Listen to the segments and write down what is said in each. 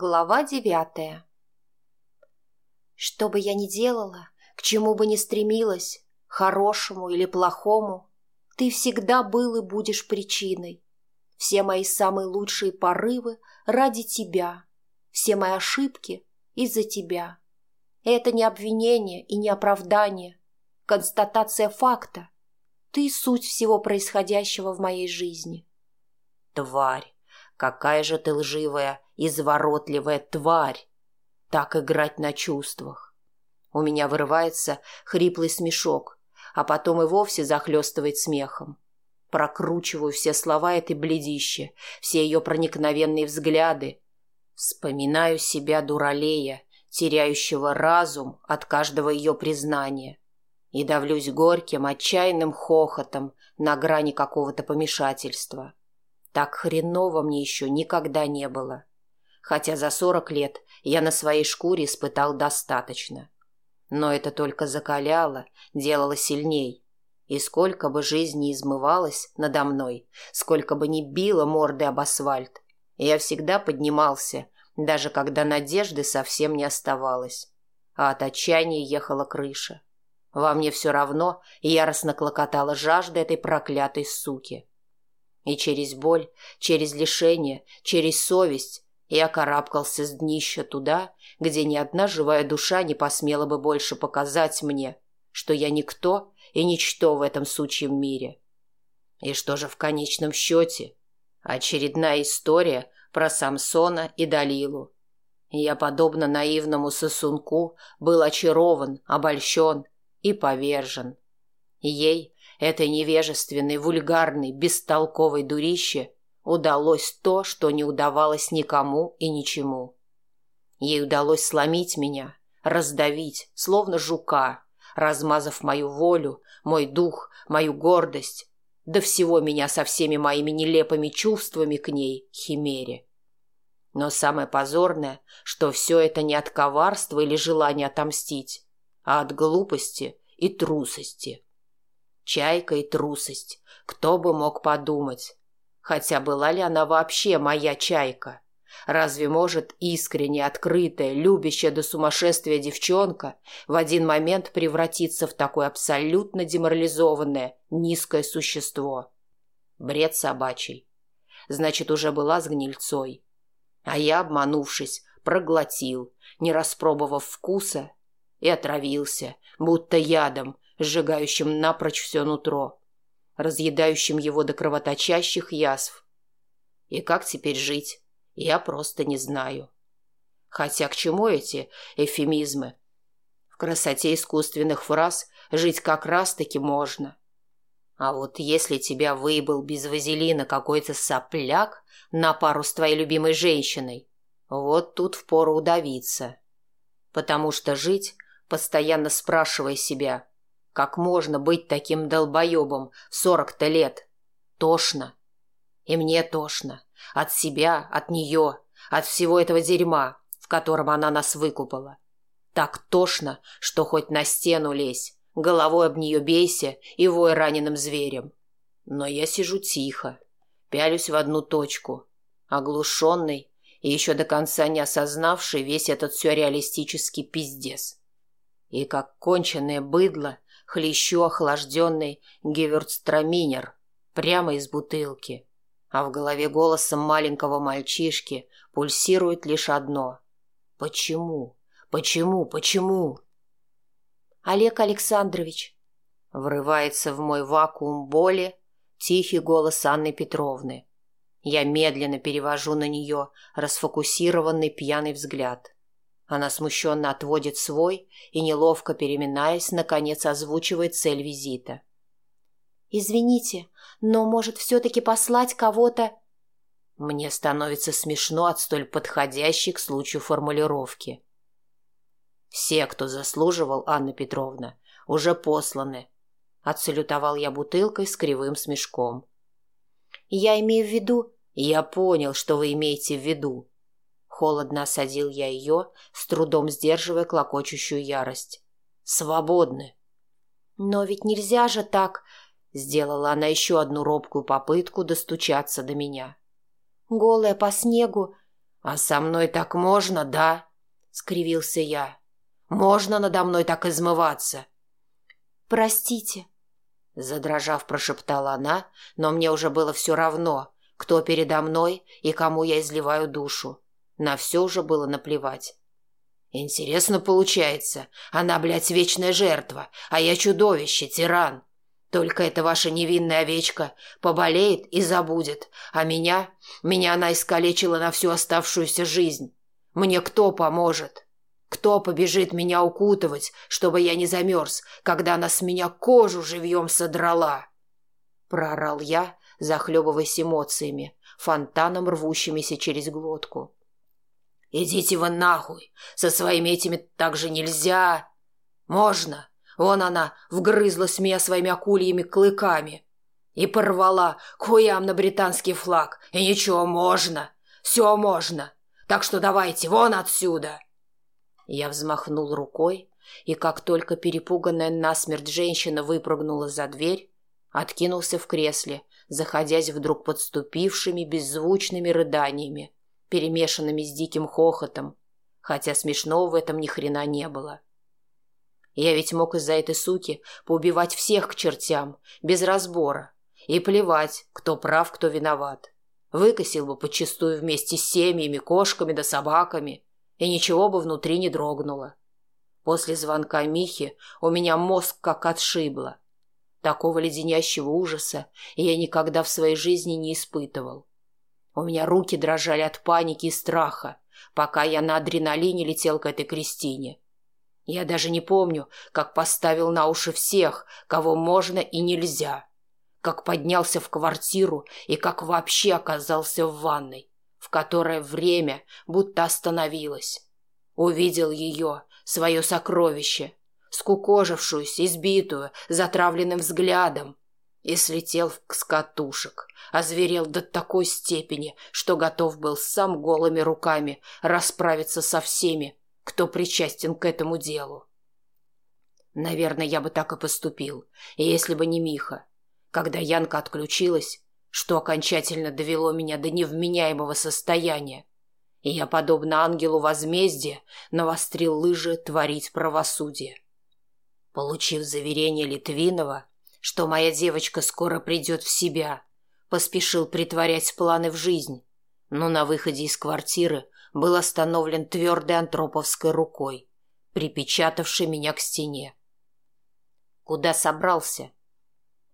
Глава девятая Что бы я ни делала, к чему бы ни стремилась, хорошему или плохому, ты всегда был и будешь причиной. Все мои самые лучшие порывы ради тебя, все мои ошибки из-за тебя. Это не обвинение и не оправдание, констатация факта. Ты суть всего происходящего в моей жизни. Тварь, какая же ты лживая изворотливая тварь. Так играть на чувствах. У меня вырывается хриплый смешок, а потом и вовсе захлестывает смехом. Прокручиваю все слова этой бледище, все ее проникновенные взгляды. Вспоминаю себя дуралея, теряющего разум от каждого ее признания. И давлюсь горьким, отчаянным хохотом на грани какого-то помешательства. Так хреново мне еще никогда не было. — хотя за сорок лет я на своей шкуре испытал достаточно. Но это только закаляло, делало сильней. И сколько бы жизнь не измывалась надо мной, сколько бы ни било морды об асфальт, я всегда поднимался, даже когда надежды совсем не оставалось. А от отчаяния ехала крыша. Во мне все равно яростно клокотала жажда этой проклятой суки. И через боль, через лишение, через совесть я карабкался с днища туда, где ни одна живая душа не посмела бы больше показать мне, что я никто и ничто в этом сучьем мире. И что же в конечном счете? Очередная история про Самсона и Далилу. Я, подобно наивному сосунку, был очарован, обольщен и повержен. Ей, этой невежественной, вульгарной, бестолковой дурище, удалось то, что не удавалось никому и ничему. Ей удалось сломить меня, раздавить, словно жука, размазав мою волю, мой дух, мою гордость, до всего меня со всеми моими нелепыми чувствами к ней, химере. Но самое позорное, что все это не от коварства или желания отомстить, а от глупости и трусости. Чайка и трусость, кто бы мог подумать, Хотя была ли она вообще моя чайка? Разве может искренне открытая, любящая до сумасшествия девчонка в один момент превратиться в такое абсолютно деморализованное, низкое существо? Бред собачий. Значит, уже была с гнильцой. А я, обманувшись, проглотил, не распробовав вкуса, и отравился, будто ядом, сжигающим напрочь все нутро разъедающим его до кровоточащих язв. И как теперь жить, я просто не знаю. Хотя к чему эти эфемизмы? В красоте искусственных фраз жить как раз-таки можно. А вот если тебя выебал без вазелина какой-то сопляк на пару с твоей любимой женщиной, вот тут впору удавиться. Потому что жить, постоянно спрашивая себя – как можно быть таким долбоебом в сорок-то лет? Тошно. И мне тошно. От себя, от нее, от всего этого дерьма, в котором она нас выкупала. Так тошно, что хоть на стену лезь, головой об нее бейся и вой раненым зверем. Но я сижу тихо, пялюсь в одну точку, оглушенный и еще до конца не осознавший весь этот сюрреалистический пиздец. И как конченое быдло хлещу охлажденный гевюрцтраминер прямо из бутылки. А в голове голосом маленького мальчишки пульсирует лишь одно. Почему? Почему? Почему? Олег Александрович. Врывается в мой вакуум боли тихий голос Анны Петровны. Я медленно перевожу на нее расфокусированный пьяный взгляд. Она смущенно отводит свой и, неловко переминаясь, наконец озвучивает цель визита. «Извините, но, может, все-таки послать кого-то...» Мне становится смешно от столь подходящей к случаю формулировки. «Все, кто заслуживал, Анна Петровна, уже посланы», — отсалютовал я бутылкой с кривым смешком. «Я имею в виду...» «Я понял, что вы имеете в виду», Холодно осадил я ее, с трудом сдерживая клокочущую ярость. «Свободны!» «Но ведь нельзя же так!» Сделала она еще одну робкую попытку достучаться до меня. «Голая по снегу, «А со мной так можно, да?» — скривился я. «Можно надо мной так измываться?» «Простите», — задрожав, прошептала она, но мне уже было все равно, кто передо мной и кому я изливаю душу. На все уже было наплевать. «Интересно получается. Она, блядь, вечная жертва, а я чудовище, тиран. Только эта ваша невинная овечка поболеет и забудет, а меня... Меня она искалечила на всю оставшуюся жизнь. Мне кто поможет? Кто побежит меня укутывать, чтобы я не замерз, когда она с меня кожу живьем содрала?» Проорал я, захлебываясь эмоциями, фонтаном рвущимися через глотку. «Идите вы нахуй! Со своими этими так же нельзя! Можно! Вон она вгрызлась в меня своими акульями клыками и порвала к хуям на британский флаг. И ничего, можно! Все можно! Так что давайте вон отсюда!» Я взмахнул рукой, и как только перепуганная насмерть женщина выпрыгнула за дверь, откинулся в кресле, заходясь вдруг подступившими беззвучными рыданиями перемешанными с диким хохотом, хотя смешного в этом ни хрена не было. Я ведь мог из-за этой суки поубивать всех к чертям, без разбора, и плевать, кто прав, кто виноват. Выкосил бы подчистую вместе с семьями, кошками да собаками, и ничего бы внутри не дрогнуло. После звонка Михи у меня мозг как отшибло. Такого леденящего ужаса я никогда в своей жизни не испытывал. У меня руки дрожали от паники и страха, пока я на адреналине летел к этой Кристине. Я даже не помню, как поставил на уши всех, кого можно и нельзя, как поднялся в квартиру и как вообще оказался в ванной, в которой время будто остановилось. Увидел ее, свое сокровище, скукожившуюся, избитую, затравленным взглядом, и слетел с катушек, озверел до такой степени, что готов был сам голыми руками расправиться со всеми, кто причастен к этому делу. Наверное, я бы так и поступил, если бы не Миха. Когда Янка отключилась, что окончательно довело меня до невменяемого состояния, и я, подобно ангелу возмездия, навострил лыжи творить правосудие. Получив заверение Литвинова, что моя девочка скоро придет в себя. Поспешил притворять планы в жизнь, но на выходе из квартиры был остановлен твердой антроповской рукой, припечатавшей меня к стене. «Куда собрался?»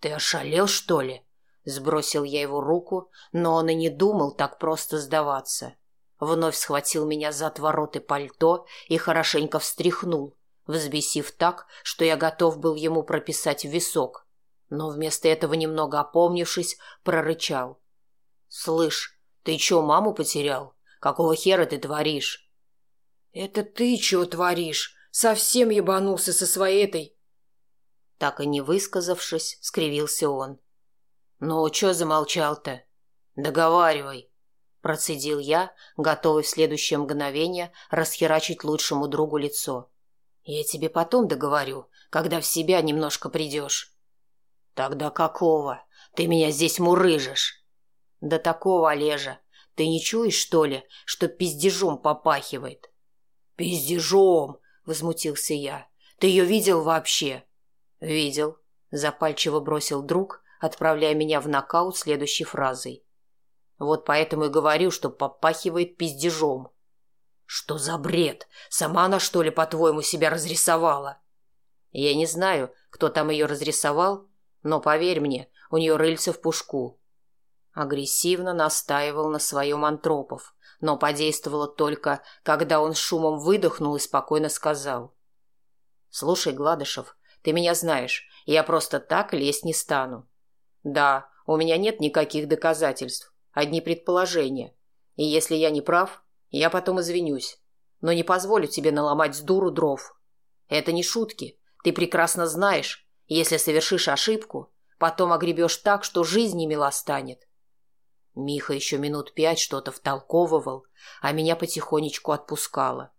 «Ты ошалел, что ли?» Сбросил я его руку, но он и не думал так просто сдаваться. Вновь схватил меня за отвороты пальто и хорошенько встряхнул, взбесив так, что я готов был ему прописать висок но вместо этого, немного опомнившись, прорычал. «Слышь, ты чё, маму потерял? Какого хера ты творишь?» «Это ты чё творишь? Совсем ебанулся со своей этой...» Так и не высказавшись, скривился он. «Ну, чё замолчал-то? Договаривай!» Процедил я, готовый в следующее мгновение расхерачить лучшему другу лицо. «Я тебе потом договорю, когда в себя немножко придешь». «Тогда какого? Ты меня здесь мурыжишь!» «Да такого, Олежа! Ты не чуешь, что ли, что пиздежом попахивает?» «Пиздежом!» — возмутился я. «Ты ее видел вообще?» «Видел», — запальчиво бросил друг, отправляя меня в нокаут следующей фразой. «Вот поэтому и говорю, что попахивает пиздежом». «Что за бред? Сама она, что ли, по-твоему, себя разрисовала?» «Я не знаю, кто там ее разрисовал, но поверь мне, у нее рыльце в пушку. Агрессивно настаивал на своем Антропов, но подействовало только, когда он шумом выдохнул и спокойно сказал. «Слушай, Гладышев, ты меня знаешь, я просто так лезть не стану. Да, у меня нет никаких доказательств, одни предположения. И если я не прав, я потом извинюсь, но не позволю тебе наломать с дуру дров. Это не шутки, ты прекрасно знаешь, если совершишь ошибку, потом огребешь так, что жизнь не мила станет. Миха еще минут пять что-то втолковывал, а меня потихонечку отпускало.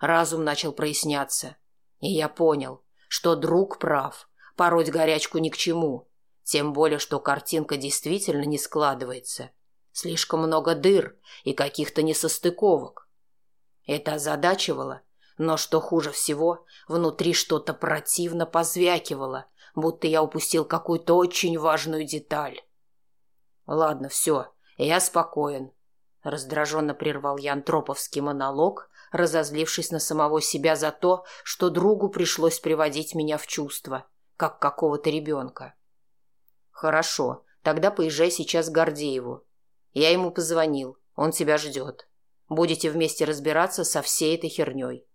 Разум начал проясняться, и я понял, что друг прав, пороть горячку ни к чему, тем более, что картинка действительно не складывается. Слишком много дыр и каких-то несостыковок. Это озадачивало, но что хуже всего, внутри что-то противно позвякивало, будто я упустил какую-то очень важную деталь. «Ладно, все, я спокоен», — раздраженно прервал я антроповский монолог, разозлившись на самого себя за то, что другу пришлось приводить меня в чувство, как какого-то ребенка. «Хорошо, тогда поезжай сейчас к Гордееву. Я ему позвонил, он тебя ждет. Будете вместе разбираться со всей этой херней».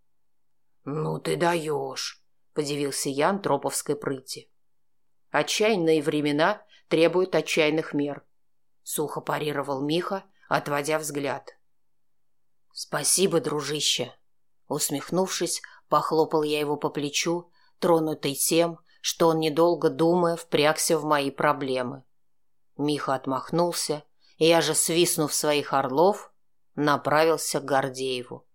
«Ну ты даешь», — подивился я антроповской прыти. «Отчаянные времена требуют отчаянных мер», — сухо парировал Миха, отводя взгляд. «Спасибо, дружище!» Усмехнувшись, похлопал я его по плечу, тронутый тем, что он, недолго думая, впрягся в мои проблемы. Миха отмахнулся, и я же, свистнув своих орлов, направился к Гордееву.